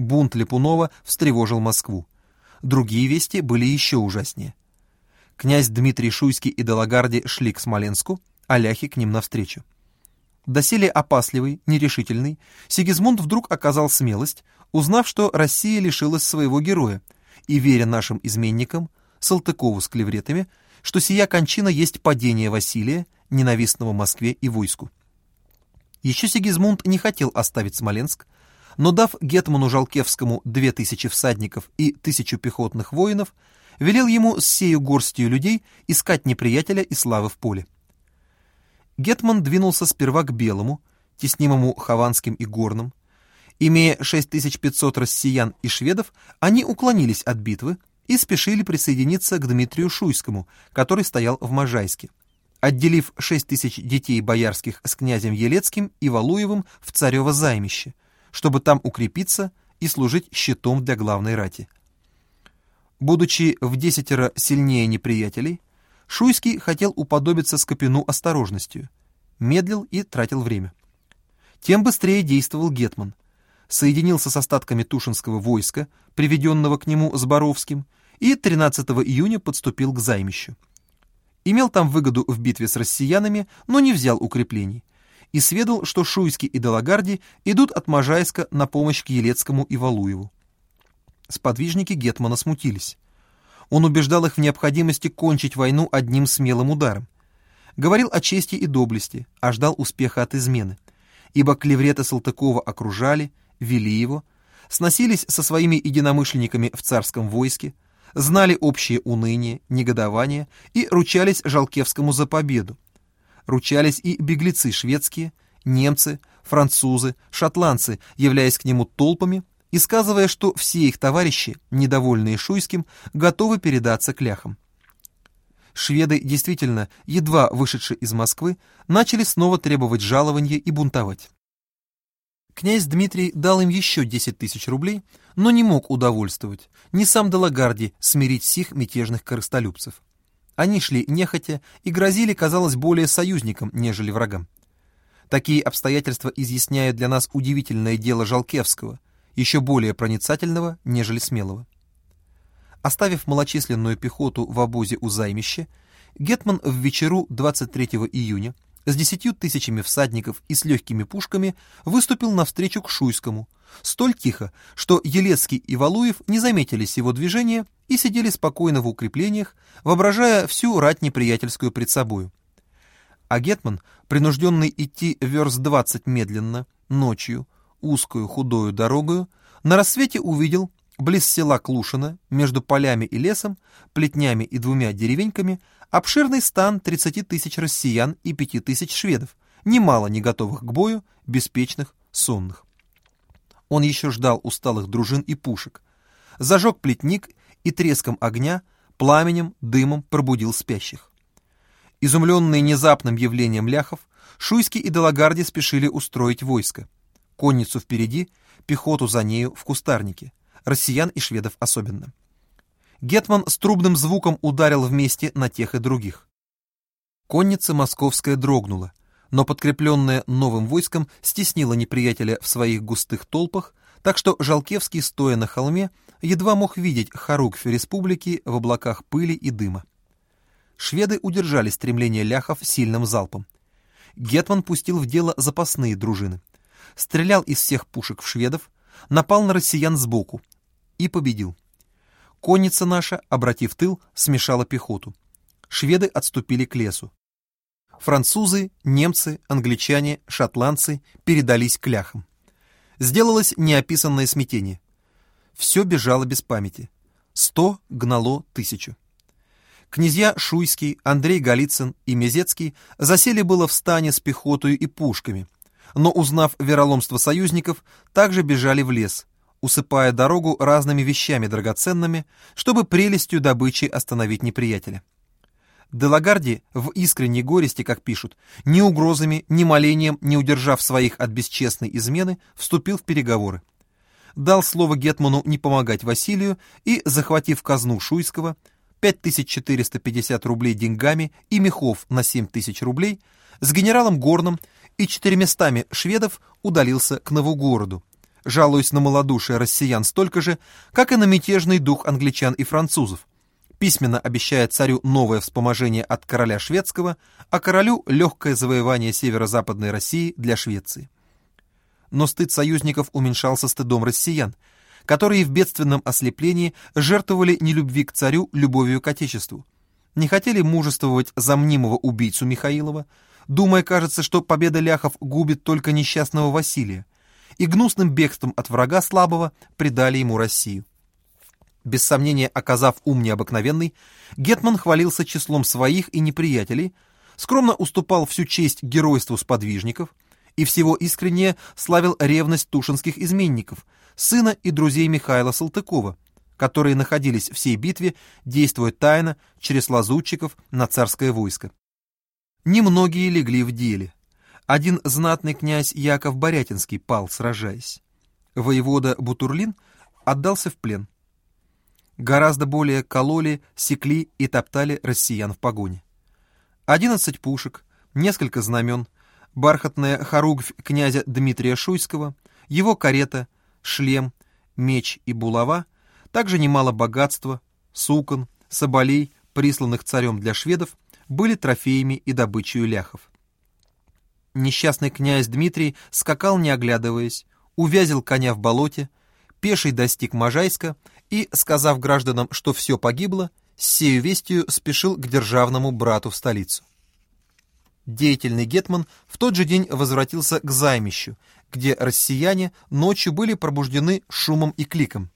Бунт Липунова встревожил Москву. Другие вести были еще ужаснее. Князь Дмитрий Шуйский и Делагарди шли к Смоленску, а ляхи к ним навстречу. Доселе опасливый, нерешительный, Сигизмунд вдруг оказал смелость, узнав, что Россия лишилась своего героя, и, веря нашим изменникам, Салтыкову с клевретами, что сия кончина есть падение Василия, ненавистного Москве и войску. Еще Сигизмунд не хотел оставить Смоленск, но дав Гетману Жалкевскому две тысячи всадников и тысячу пехотных воинов, велел ему с сею горстью людей искать неприятеля и славы в поле. Гетман двинулся сперва к Белому, теснимому Хованским и Горным. Имея 6500 россиян и шведов, они уклонились от битвы и спешили присоединиться к Дмитрию Шуйскому, который стоял в Можайске, отделив 6000 детей боярских с князем Елецким и Валуевым в царево займище, чтобы там укрепиться и служить щитом для главной рати. Будучи в десятеро сильнее неприятелей, Шуйский хотел уподобиться Скопину осторожностью, медлил и тратил время. Тем быстрее действовал Гетман. Соединился с остатками Тушинского войска, приведенного к нему с и 13 июня подступил к займищу. Имел там выгоду в битве с россиянами, но не взял укреплений, и сведал, что Шуйский и Делагарди идут от Можайска на помощь к Елецкому и Валуеву. Сподвижники Гетмана смутились. Он убеждал их в необходимости кончить войну одним смелым ударом. Говорил о чести и доблести, а ждал успеха от измены. Ибо клевреты Салтыкова окружали, вели его, сносились со своими единомышленниками в царском войске, знали общее уныние, негодование и ручались Жалкевскому за победу. Ручались и беглецы шведские, немцы, французы, шотландцы, являясь к нему толпами, и сказывая, что все их товарищи, недовольные Шуйским, готовы передаться кляхам. Шведы, действительно, едва вышедшие из Москвы, начали снова требовать жалования и бунтовать. Князь Дмитрий дал им еще 10 тысяч рублей, но не мог удовольствовать, ни сам Делагарди смирить сих мятежных корыстолюбцев. Они шли нехотя и грозили, казалось, более союзникам, нежели врагам. Такие обстоятельства изъясняют для нас удивительное дело Жалкевского – еще более проницательного, нежели смелого. Оставив малочисленную пехоту в обозе у займища, Гетман в вечеру 23 июня с десятью тысячами всадников и с легкими пушками выступил навстречу к Шуйскому, столь тихо, что Елецкий и Валуев не заметили сего движения и сидели спокойно в укреплениях, воображая всю рать неприятельскую пред собою. А Гетман, принужденный идти верст двадцать медленно, ночью, узкую худою дорогою, на рассвете увидел, близ села Клушина, между полями и лесом, плетнями и двумя деревеньками, обширный стан 30 тысяч россиян и 5 тысяч шведов, немало не готовых к бою, беспечных, сонных. Он еще ждал усталых дружин и пушек. Зажег плетник и треском огня, пламенем, дымом пробудил спящих. Изумленные внезапным явлением ляхов, Шуйский и Делагарди спешили устроить войско конницу впереди, пехоту за нею в кустарнике, россиян и шведов особенно. Гетман с трубным звуком ударил вместе на тех и других. Конница московская дрогнула, но подкрепленная новым войском стеснила неприятеля в своих густых толпах, так что Жалкевский, стоя на холме, едва мог видеть Харукфи республики в облаках пыли и дыма. Шведы удержали стремление ляхов сильным залпом. Гетман пустил в дело запасные дружины стрелял из всех пушек в шведов, напал на россиян сбоку и победил. Конница наша, обратив тыл, смешала пехоту. Шведы отступили к лесу. Французы, немцы, англичане, шотландцы передались к ляхам. Сделалось неописанное смятение. Все бежало без памяти. Сто гнало тысячу. Князья Шуйский, Андрей Голицын и Мезецкий засели было в стане с пехотой и пушками – но, узнав вероломство союзников, также бежали в лес, усыпая дорогу разными вещами драгоценными, чтобы прелестью добычи остановить неприятеля. Делагарди в искренней горести, как пишут, ни угрозами, ни молением, не удержав своих от бесчестной измены, вступил в переговоры. Дал слово Гетману не помогать Василию и, захватив казну Шуйского, 5450 рублей деньгами и мехов на 7000 рублей, с генералом Горном и четыремястами шведов удалился к Новогороду, жалуясь на малодушие россиян столько же, как и на мятежный дух англичан и французов, письменно обещая царю новое вспоможение от короля шведского, а королю легкое завоевание северо-западной России для Швеции. Но стыд союзников уменьшался стыдом россиян, которые в бедственном ослеплении жертвовали не любви к царю, любовью к отечеству, не хотели мужествовать за мнимого убийцу Михаилова, думая, кажется, что победа ляхов губит только несчастного Василия, и гнусным бегством от врага слабого предали ему Россию. Без сомнения, оказав ум необыкновенный, Гетман хвалился числом своих и неприятелей, скромно уступал всю честь геройству сподвижников и всего искренне славил ревность тушинских изменников, сына и друзей Михаила Салтыкова, которые находились в сей битве, действуя тайно через лазутчиков на царское войско. Немногие легли в деле. Один знатный князь Яков Борятинский пал, сражаясь. Воевода Бутурлин отдался в плен. Гораздо более кололи, секли и топтали россиян в погоне. Одиннадцать пушек, несколько знамен, бархатная хоругвь князя Дмитрия Шуйского, его карета, шлем, меч и булава также немало богатства, сукон, соболей, присланных царем для шведов, были трофеями и добычей ляхов. Несчастный князь Дмитрий скакал не оглядываясь, увязил коня в болоте, пеший достиг Можайска и, сказав гражданам, что все погибло, с сею вестью спешил к державному брату в столицу. Деятельный гетман в тот же день возвратился к займищу, где россияне ночью были пробуждены шумом и кликом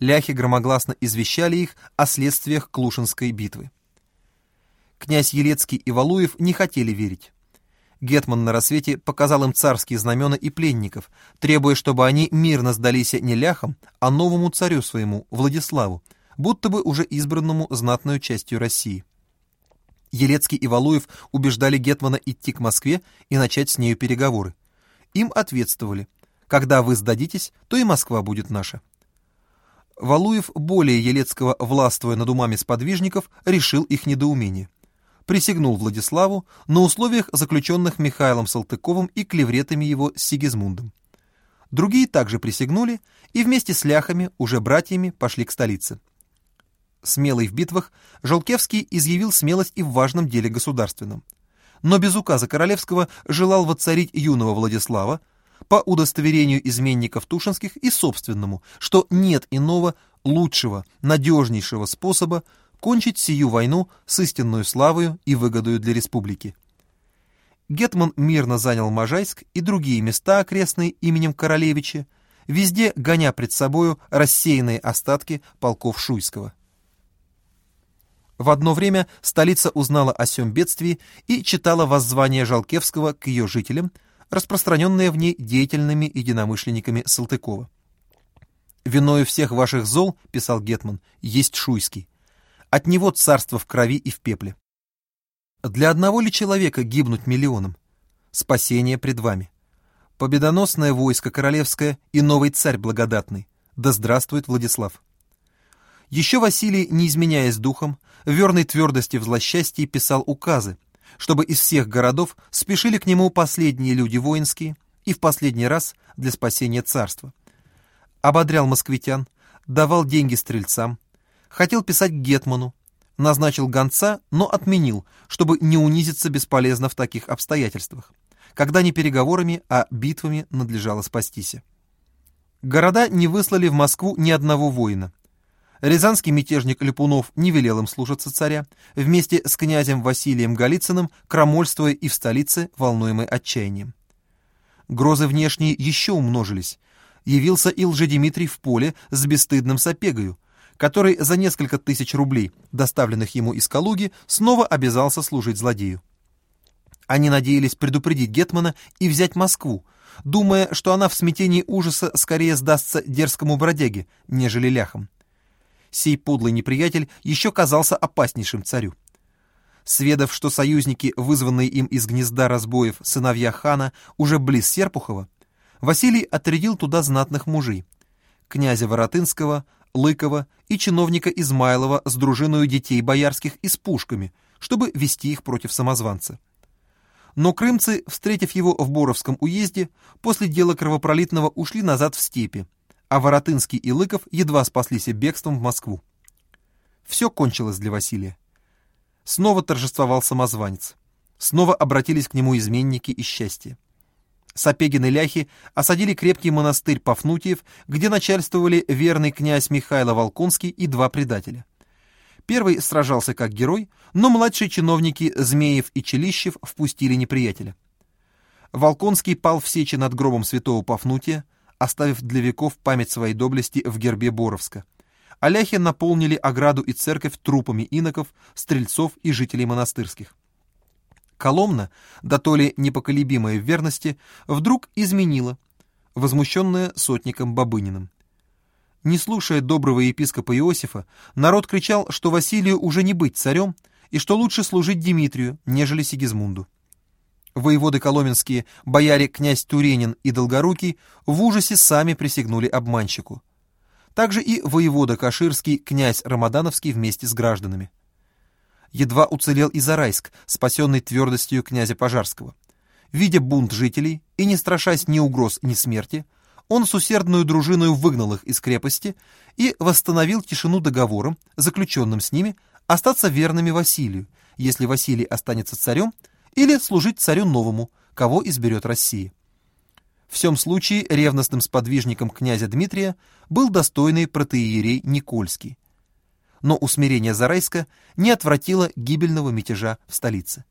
ляхи громогласно извещали их о следствиях Клушинской битвы. Князь Елецкий и Валуев не хотели верить. Гетман на рассвете показал им царские знамена и пленников, требуя, чтобы они мирно сдались не ляхам, а новому царю своему, Владиславу, будто бы уже избранному знатную частью России. Елецкий и Валуев убеждали Гетмана идти к Москве и начать с нею переговоры. Им ответствовали, когда вы сдадитесь, то и Москва будет наша. Валуев, более Елецкого властвуя над умами сподвижников, решил их недоумение. Присягнул Владиславу на условиях, заключенных Михаилом Салтыковым и клевретами его Сигизмундом. Другие также присягнули и вместе с ляхами, уже братьями, пошли к столице. Смелый в битвах, Жолкевский изъявил смелость и в важном деле государственном. Но без указа Королевского желал воцарить юного Владислава, по удостоверению изменников Тушинских и собственному, что нет иного, лучшего, надежнейшего способа кончить сию войну с истинной славою и выгодою для республики. Гетман мирно занял Можайск и другие места, окрестные именем Королевича, везде гоня пред собою рассеянные остатки полков Шуйского. В одно время столица узнала о сём бедствии и читала воззвание Жалкевского к ее жителям – распространенное в ней деятельными единомышленниками Салтыкова. «Виною всех ваших зол, — писал Гетман, — есть Шуйский. От него царство в крови и в пепле. Для одного ли человека гибнуть миллионам? Спасение пред вами. Победоносное войско королевское и новый царь благодатный. Да здравствует Владислав!» Еще Василий, не изменяясь духом, верной твердости в злосчастье писал указы, чтобы из всех городов спешили к нему последние люди воинские и в последний раз для спасения царства. Ободрял москвитян, давал деньги стрельцам, хотел писать Гетману, назначил гонца, но отменил, чтобы не унизиться бесполезно в таких обстоятельствах, когда не переговорами, а битвами надлежало спастись. Города не выслали в Москву ни одного воина, Рязанский мятежник Липунов не велел им слушаться царя, вместе с князем Василием Голицыным, крамольствуя и в столице, волнуемой отчаянием. Грозы внешние еще умножились. Явился и лжедимитрий в поле с бесстыдным сапегою, который за несколько тысяч рублей, доставленных ему из Калуги, снова обязался служить злодею. Они надеялись предупредить Гетмана и взять Москву, думая, что она в смятении ужаса скорее сдастся дерзкому бродяге, нежели ляхам сей подлый неприятель еще казался опаснейшим царю. Сведав, что союзники, вызванные им из гнезда разбоев сыновья хана, уже близ Серпухова, Василий отрядил туда знатных мужей — князя Воротынского, Лыкова и чиновника Измайлова с дружиной детей боярских и с пушками, чтобы вести их против самозванца. Но крымцы, встретив его в Боровском уезде, после дела кровопролитного ушли назад в степи, а Воротынский и Лыков едва спаслись бегством в Москву. Все кончилось для Василия. Снова торжествовал самозванец. Снова обратились к нему изменники и счастье. Сапегины ляхи осадили крепкий монастырь Пафнутиев, где начальствовали верный князь Михайло Волконский и два предателя. Первый сражался как герой, но младшие чиновники Змеев и Челищев впустили неприятеля. Волконский пал в сече над гробом святого Пафнутия, оставив для веков память своей доблести в гербе Боровска. Аляхи наполнили ограду и церковь трупами иноков, стрельцов и жителей монастырских. Коломна, да то ли непоколебимая в верности, вдруг изменила, возмущенная сотником Бабыниным. Не слушая доброго епископа Иосифа, народ кричал, что Василию уже не быть царем и что лучше служить Дмитрию, нежели Сигизмунду. Воеводы коломенские, бояре князь Туренин и Долгорукий в ужасе сами присягнули обманщику. Также и воевода Каширский, князь Рамадановский вместе с гражданами едва уцелел и Зарайск, спасенный твердостью князя Пожарского. Видя бунт жителей и не страшась ни угроз, ни смерти, он с усердную дружиной выгнал их из крепости и восстановил тишину договором, заключенным с ними, остаться верными Василию, если Василий останется царем, или служить царю новому, кого изберет Россия. В всем случае ревностным сподвижником князя Дмитрия был достойный протеерей Никольский, но усмирение Зарайска не отвратило гибельного мятежа в столице.